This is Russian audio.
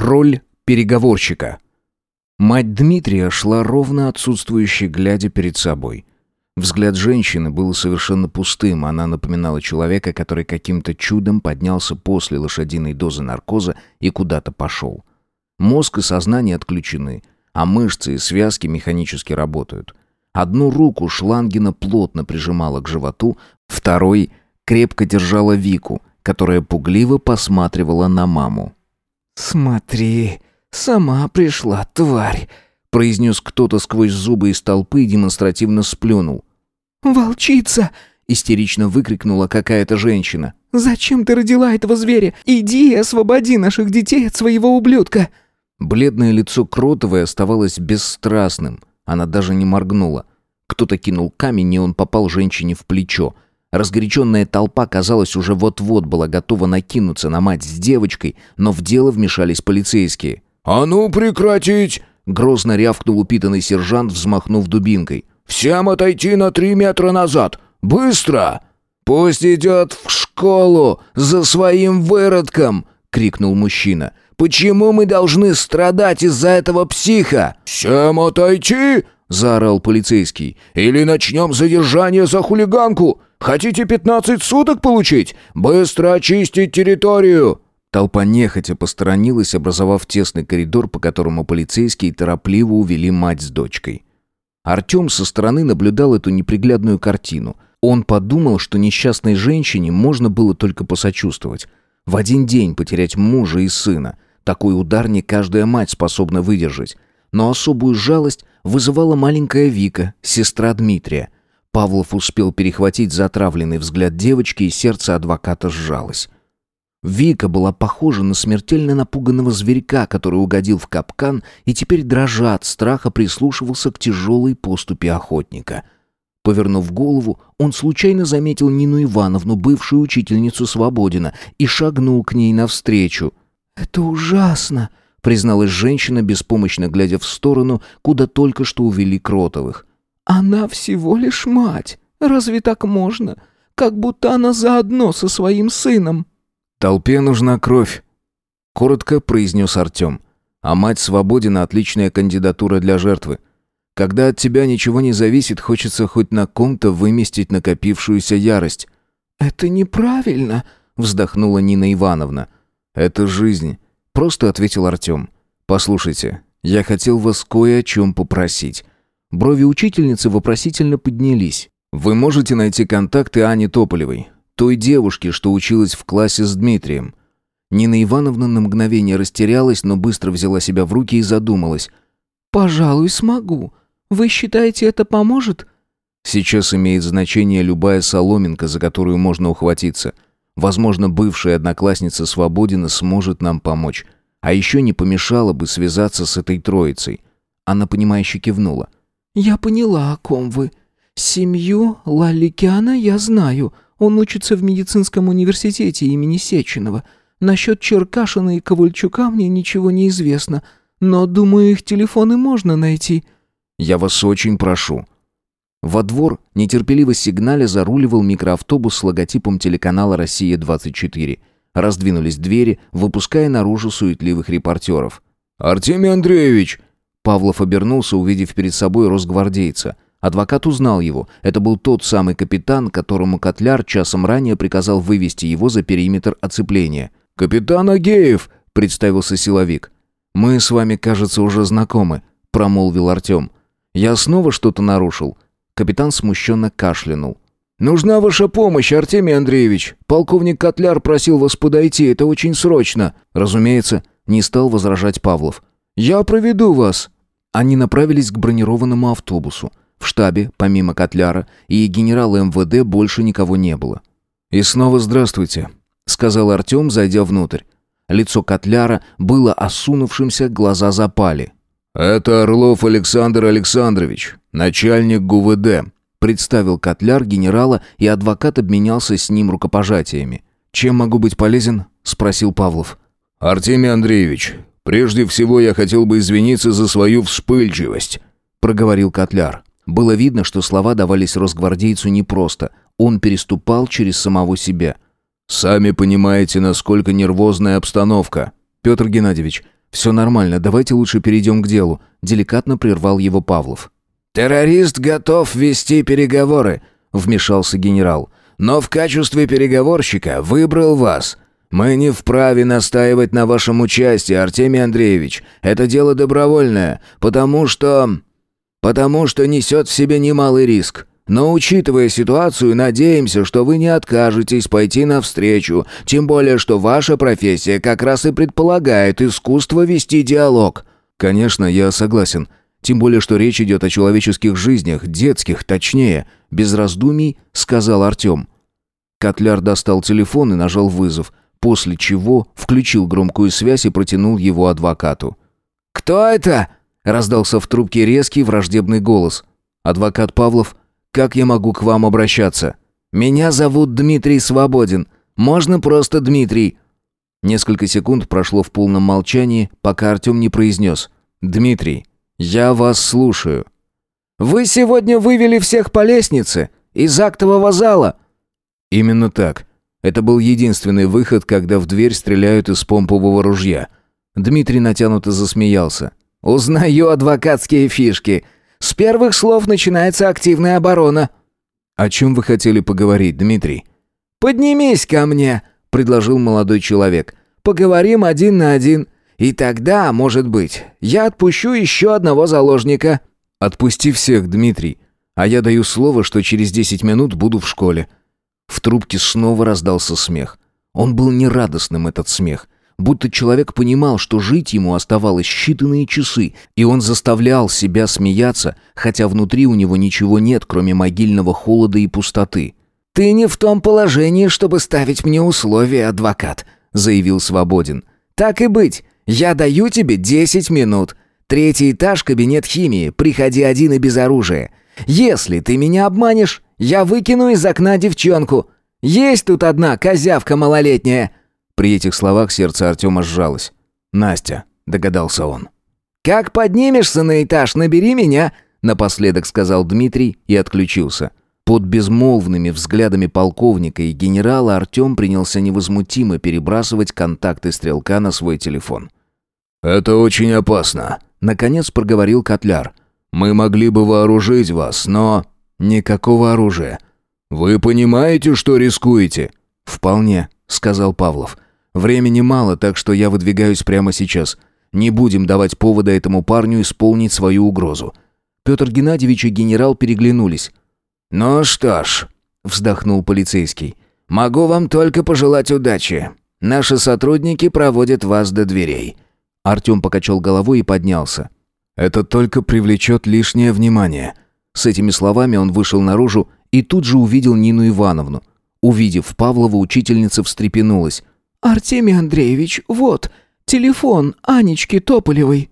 Роль переговорщика. Мать Дмитрия шла ровно отсутствующей, глядя перед собой. Взгляд женщины был совершенно пустым, она напоминала человека, который каким-то чудом поднялся после лошадиной дозы наркоза и куда-то пошел. Мозг и сознание отключены, а мышцы и связки механически работают. Одну руку Шлангина плотно прижимала к животу, второй крепко держала Вику, которая пугливо посматривала на маму. «Смотри, сама пришла, тварь!» произнес кто-то сквозь зубы из толпы и демонстративно сплюнул. «Волчица!» — истерично выкрикнула какая-то женщина. «Зачем ты родила этого зверя? Иди и освободи наших детей от своего ублюдка!» Бледное лицо Кротовой оставалось бесстрастным. Она даже не моргнула. Кто-то кинул камень, и он попал женщине в плечо. Разгоряченная толпа, казалось, уже вот-вот была готова накинуться на мать с девочкой, но в дело вмешались полицейские. «А ну прекратить!» — грозно рявкнул упитанный сержант, взмахнув дубинкой. «Всем отойти на три метра назад! Быстро!» «Пусть идет в школу за своим выродком!» — крикнул мужчина. «Почему мы должны страдать из-за этого психа?» «Всем отойти!» — заорал полицейский. «Или начнем задержание за хулиганку! Хотите пятнадцать суток получить? Быстро очистить территорию!» Толпа нехотя посторонилась, образовав тесный коридор, по которому полицейские торопливо увели мать с дочкой. Артем со стороны наблюдал эту неприглядную картину. Он подумал, что несчастной женщине можно было только посочувствовать. В один день потерять мужа и сына. Такой удар не каждая мать способна выдержать. Но особую жалость вызывала маленькая Вика, сестра Дмитрия. Павлов успел перехватить затравленный взгляд девочки, и сердце адвоката сжалось. Вика была похожа на смертельно напуганного зверька, который угодил в капкан и теперь, дрожа от страха, прислушивался к тяжелой поступе охотника. Повернув голову, он случайно заметил Нину Ивановну, бывшую учительницу Свободина, и шагнул к ней навстречу. «Это ужасно!» — призналась женщина, беспомощно глядя в сторону, куда только что увели Кротовых. «Она всего лишь мать. Разве так можно? Как будто она заодно со своим сыном». «Толпе нужна кровь», — коротко произнес Артем. «А мать Свободина — отличная кандидатура для жертвы. Когда от тебя ничего не зависит, хочется хоть на ком-то выместить накопившуюся ярость». «Это неправильно», — вздохнула Нина Ивановна. «Это жизнь», — просто ответил Артем. «Послушайте, я хотел вас кое о чем попросить». Брови учительницы вопросительно поднялись. «Вы можете найти контакты Ани Тополевой? той девушки, что училась в классе с Дмитрием. Нина Ивановна на мгновение растерялась, но быстро взяла себя в руки и задумалась. «Пожалуй, смогу. Вы считаете, это поможет?» Сейчас имеет значение любая соломинка, за которую можно ухватиться. Возможно, бывшая одноклассница Свободина сможет нам помочь. А еще не помешало бы связаться с этой троицей. Она, понимающе кивнула. «Я поняла, о ком вы. Семью Лаликяна я знаю. Он учится в медицинском университете имени Сеченова. Насчет Черкашина и Ковальчука мне ничего не известно, но, думаю, их телефоны можно найти». «Я вас очень прошу». Во двор нетерпеливо сигналя заруливал микроавтобус с логотипом телеканала «Россия-24». Раздвинулись двери, выпуская наружу суетливых репортеров. «Артемий Андреевич!» Павлов обернулся, увидев перед собой росгвардейца – Адвокат узнал его. Это был тот самый капитан, которому Котляр часом ранее приказал вывести его за периметр оцепления. «Капитан Агеев!» — представился силовик. «Мы с вами, кажется, уже знакомы», — промолвил Артем. «Я снова что-то нарушил». Капитан смущенно кашлянул. «Нужна ваша помощь, Артемий Андреевич. Полковник Котляр просил вас подойти, это очень срочно». Разумеется, не стал возражать Павлов. «Я проведу вас». Они направились к бронированному автобусу. В штабе, помимо Котляра и генерала МВД, больше никого не было. «И снова здравствуйте», — сказал Артем, зайдя внутрь. Лицо Котляра было осунувшимся, глаза запали. «Это Орлов Александр Александрович, начальник ГУВД», — представил Котляр генерала, и адвокат обменялся с ним рукопожатиями. «Чем могу быть полезен?» — спросил Павлов. «Артемий Андреевич, прежде всего я хотел бы извиниться за свою вспыльчивость», — проговорил Котляр. Было видно, что слова давались росгвардейцу непросто. Он переступал через самого себя. «Сами понимаете, насколько нервозная обстановка». «Петр Геннадьевич, «Все нормально, давайте лучше перейдем к делу», — деликатно прервал его Павлов. «Террорист готов вести переговоры», — вмешался генерал. «Но в качестве переговорщика выбрал вас. Мы не вправе настаивать на вашем участии, Артемий Андреевич. Это дело добровольное, потому что... потому что несет в себе немалый риск. Но учитывая ситуацию, надеемся, что вы не откажетесь пойти навстречу, тем более, что ваша профессия как раз и предполагает искусство вести диалог». «Конечно, я согласен. Тем более, что речь идет о человеческих жизнях, детских, точнее», без раздумий сказал Артем. Котляр достал телефон и нажал вызов, после чего включил громкую связь и протянул его адвокату. «Кто это?» — раздался в трубке резкий враждебный голос. «Адвокат Павлов, как я могу к вам обращаться?» «Меня зовут Дмитрий Свободин. Можно просто Дмитрий». Несколько секунд прошло в полном молчании, пока Артем не произнес. «Дмитрий, я вас слушаю». «Вы сегодня вывели всех по лестнице из актового зала». «Именно так. Это был единственный выход, когда в дверь стреляют из помпового ружья». Дмитрий натянуто засмеялся. «Узнаю адвокатские фишки. С первых слов начинается активная оборона». «О чем вы хотели поговорить, Дмитрий?» «Поднимись ко мне», — предложил молодой человек. «Поговорим один на один. И тогда, может быть, я отпущу еще одного заложника». «Отпусти всех, Дмитрий. А я даю слово, что через десять минут буду в школе». В трубке снова раздался смех. Он был нерадостным, этот смех будто человек понимал, что жить ему оставалось считанные часы, и он заставлял себя смеяться, хотя внутри у него ничего нет, кроме могильного холода и пустоты. «Ты не в том положении, чтобы ставить мне условия, адвокат», — заявил Свободин. «Так и быть, я даю тебе десять минут. Третий этаж, кабинет химии, приходи один и без оружия. Если ты меня обманешь, я выкину из окна девчонку. Есть тут одна козявка малолетняя». При этих словах сердце Артема сжалось. «Настя», — догадался он. «Как поднимешься на этаж, набери меня», — напоследок сказал Дмитрий и отключился. Под безмолвными взглядами полковника и генерала Артем принялся невозмутимо перебрасывать контакты стрелка на свой телефон. «Это очень опасно», — наконец проговорил Котляр. «Мы могли бы вооружить вас, но...» «Никакого оружия». «Вы понимаете, что рискуете?» «Вполне», — сказал Павлов. Времени мало, так что я выдвигаюсь прямо сейчас. Не будем давать повода этому парню исполнить свою угрозу. Петр Геннадьевич и генерал переглянулись. «Ну что ж», — вздохнул полицейский, — «могу вам только пожелать удачи. Наши сотрудники проводят вас до дверей». Артем покачал головой и поднялся. «Это только привлечет лишнее внимание». С этими словами он вышел наружу и тут же увидел Нину Ивановну. Увидев Павлова, учительница встрепенулась. «Артемий Андреевич, вот, телефон Анечки Тополевой».